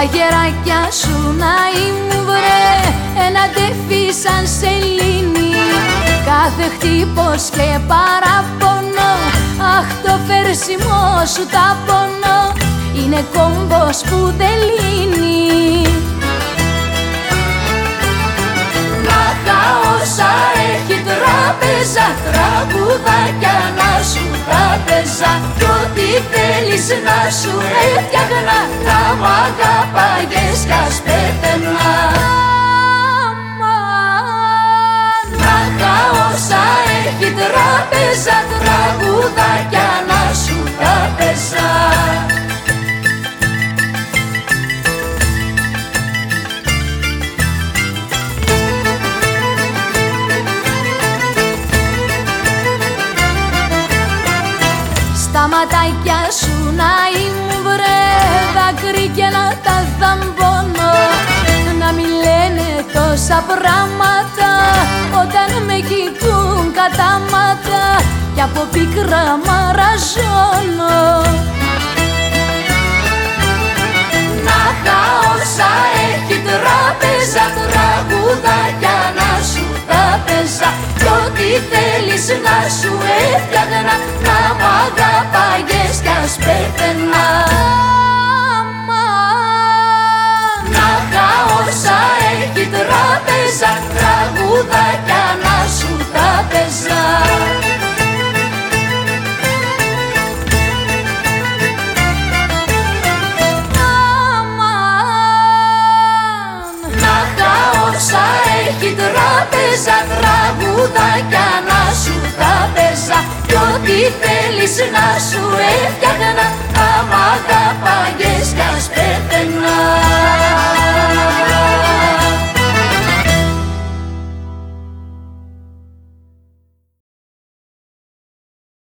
Τα γεράκια σου να ήμουν βρε Ένα τεφί σαν σελήνη. Κάθε χτύπος και παραπονό Αχ το φέρσιμό σου τα πονώ. Είναι κόμπος που δεν λύνει. Να τα όσα έχει τράπεζα Τραγουδάκια να σου τράπεζα Κι ό,τι θέλεις να σου έφτιαχνα Να μ' αγαπάγες κι ας πέθαινα Να τα όσα έχει τράπεζα ματάκια σου να ήμουν βρε δάκρυ και να τα δαμπώνω. Να μην λένε τόσα πράγματα όταν με κοιτούν κατάματα κι από πίκρα μαραζώνω. Να τα όσα έχει τράπεζα τραγουδάκια να σου τα πέζα. Κι ό,τι θέλεις να σου έφτιαχνα τράπεζα τραγουδάκια να σου τα πέζα Κι ό,τι θέλεις να σου έφτιαχνα